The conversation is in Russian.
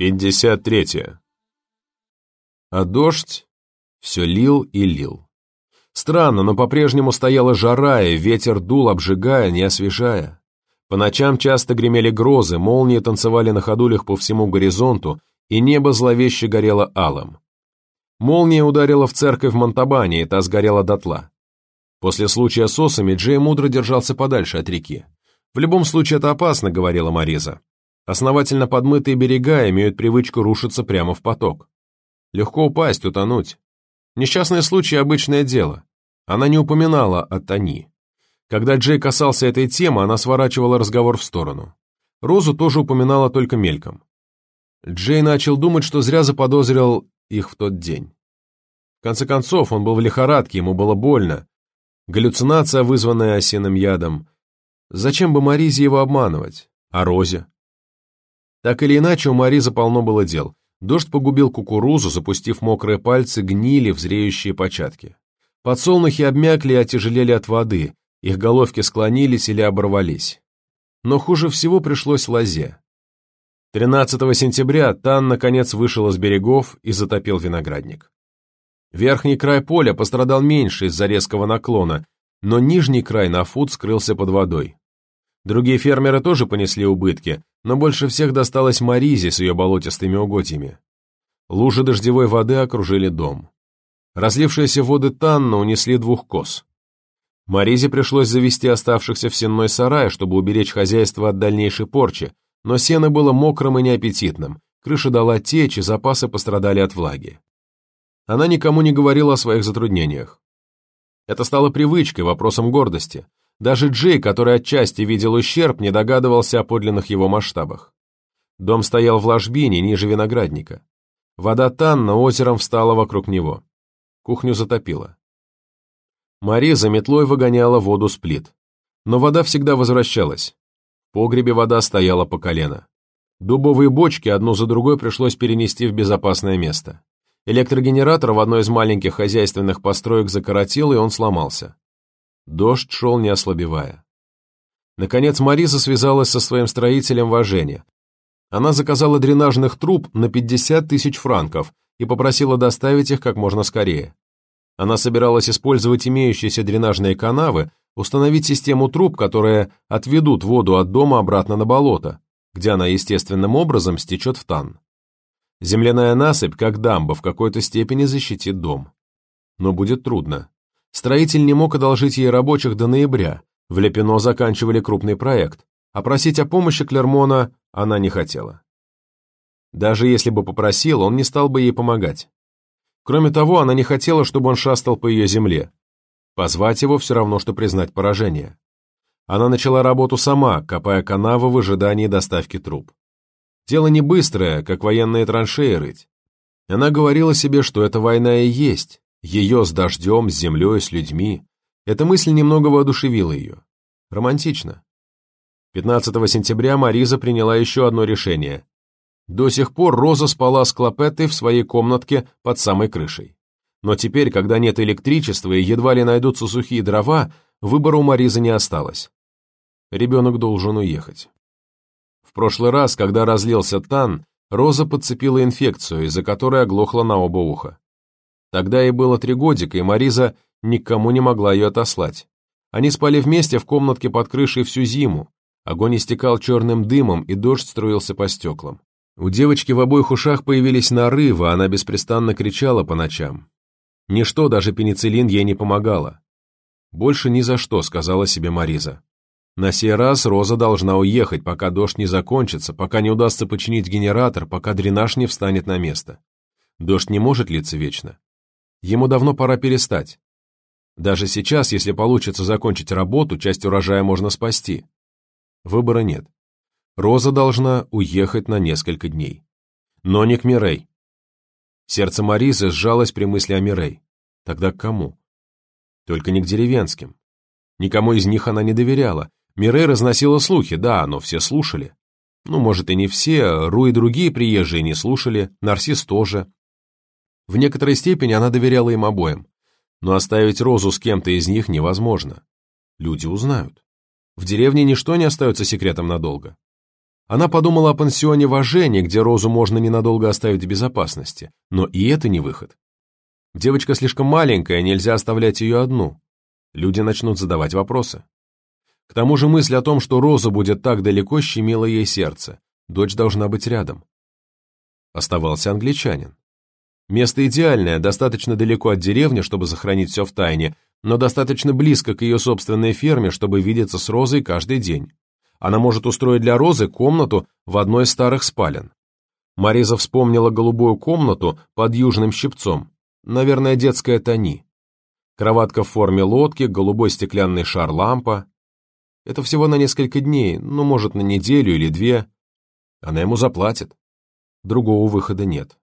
Пятьдесят третье. А дождь все лил и лил. Странно, но по-прежнему стояла жара, и ветер дул, обжигая, не освежая. По ночам часто гремели грозы, молнии танцевали на ходулях по всему горизонту, и небо зловеще горело алым. Молния ударила в церковь в Монтабане, и та сгорела дотла. После случая с осами Джей мудро держался подальше от реки. «В любом случае это опасно», — говорила Мариза. Основательно подмытые берега имеют привычку рушиться прямо в поток. Легко упасть, утонуть. Несчастные случаи – обычное дело. Она не упоминала о Тони. Когда Джей касался этой темы, она сворачивала разговор в сторону. Розу тоже упоминала только мельком. Джей начал думать, что зря заподозрил их в тот день. В конце концов, он был в лихорадке, ему было больно. Галлюцинация, вызванная осиным ядом. Зачем бы Маризе его обманывать? А Розе? Так или иначе, у Маризы полно было дел. Дождь погубил кукурузу, запустив мокрые пальцы, гнили в зреющие початки. Подсолнухи обмякли и отяжелели от воды, их головки склонились или оборвались. Но хуже всего пришлось лозе. 13 сентября Тан наконец вышел из берегов и затопил виноградник. Верхний край поля пострадал меньше из-за резкого наклона, но нижний край на фут скрылся под водой. Другие фермеры тоже понесли убытки, но больше всех досталось Маризе с ее болотистыми угодьями. Лужи дождевой воды окружили дом. Разлившиеся воды Танна унесли двух коз. Маризе пришлось завести оставшихся в сенной сарае, чтобы уберечь хозяйство от дальнейшей порчи, но сено было мокрым и неаппетитным, крыша дала течь, и запасы пострадали от влаги. Она никому не говорила о своих затруднениях. Это стало привычкой, вопросом гордости. Даже Джей, который отчасти видел ущерб, не догадывался о подлинных его масштабах. Дом стоял в ложбине, ниже виноградника. Вода Танна озером встала вокруг него. Кухню затопило. Мари за метлой выгоняла воду с плит. Но вода всегда возвращалась. В погребе вода стояла по колено. Дубовые бочки одну за другой пришлось перенести в безопасное место. Электрогенератор в одной из маленьких хозяйственных построек закоротил, и он сломался. Дождь шел не ослабевая. Наконец Мариза связалась со своим строителем в. Она заказала дренажных труб на 50 тысяч франков и попросила доставить их как можно скорее. Она собиралась использовать имеющиеся дренажные канавы, установить систему труб, которые отведут воду от дома обратно на болото, где она естественным образом стечет в тан. Земляная насыпь, как дамба, в какой-то степени защитит дом. Но будет трудно. Строитель не мог одолжить ей рабочих до ноября, в Лепино заканчивали крупный проект, а просить о помощи Клермона она не хотела. Даже если бы попросил, он не стал бы ей помогать. Кроме того, она не хотела, чтобы он шастал по ее земле. Позвать его все равно, что признать поражение. Она начала работу сама, копая канавы в ожидании доставки труб. Дело не быстрое, как военные траншеи рыть. Она говорила себе, что эта война и есть, ее с дождем, с землей, с людьми. Эта мысль немного воодушевила ее. Романтично. 15 сентября Мариза приняла еще одно решение. До сих пор Роза спала с Клопеттой в своей комнатке под самой крышей. Но теперь, когда нет электричества и едва ли найдутся сухие дрова, выбора у Маризы не осталось. Ребенок должен уехать. В прошлый раз, когда разлился Тан, Роза подцепила инфекцию, из-за которой оглохла на оба уха. Тогда ей было три годика, и Мариза никому не могла ее отослать. Они спали вместе в комнатке под крышей всю зиму. Огонь истекал черным дымом, и дождь струился по стеклам. У девочки в обоих ушах появились нарывы, она беспрестанно кричала по ночам. Ничто, даже пенициллин, ей не помогало. «Больше ни за что», — сказала себе Мариза. На сей раз Роза должна уехать, пока дождь не закончится, пока не удастся починить генератор, пока дренаж не встанет на место. Дождь не может литься вечно. Ему давно пора перестать. Даже сейчас, если получится закончить работу, часть урожая можно спасти. Выбора нет. Роза должна уехать на несколько дней. Но не к Мирей. Сердце Маризы сжалось при мысли о Мирей. Тогда к кому? Только не к деревенским. Никому из них она не доверяла. Мирей разносила слухи, да, но все слушали. Ну, может, и не все, Ру и другие приезжие не слушали, Нарсис тоже. В некоторой степени она доверяла им обоим, но оставить Розу с кем-то из них невозможно. Люди узнают. В деревне ничто не остается секретом надолго. Она подумала о пансионе в Ажене, где Розу можно ненадолго оставить в безопасности, но и это не выход. Девочка слишком маленькая, нельзя оставлять ее одну. Люди начнут задавать вопросы. К тому же мысль о том, что Роза будет так далеко, щемила ей сердце. Дочь должна быть рядом. Оставался англичанин. Место идеальное, достаточно далеко от деревни, чтобы сохранить все в тайне, но достаточно близко к ее собственной ферме, чтобы видеться с Розой каждый день. Она может устроить для Розы комнату в одной из старых спален. Мариза вспомнила голубую комнату под южным щипцом, наверное, детская Тони. Кроватка в форме лодки, голубой стеклянный шар-лампа. Это всего на несколько дней, ну, может, на неделю или две. Она ему заплатит. Другого выхода нет.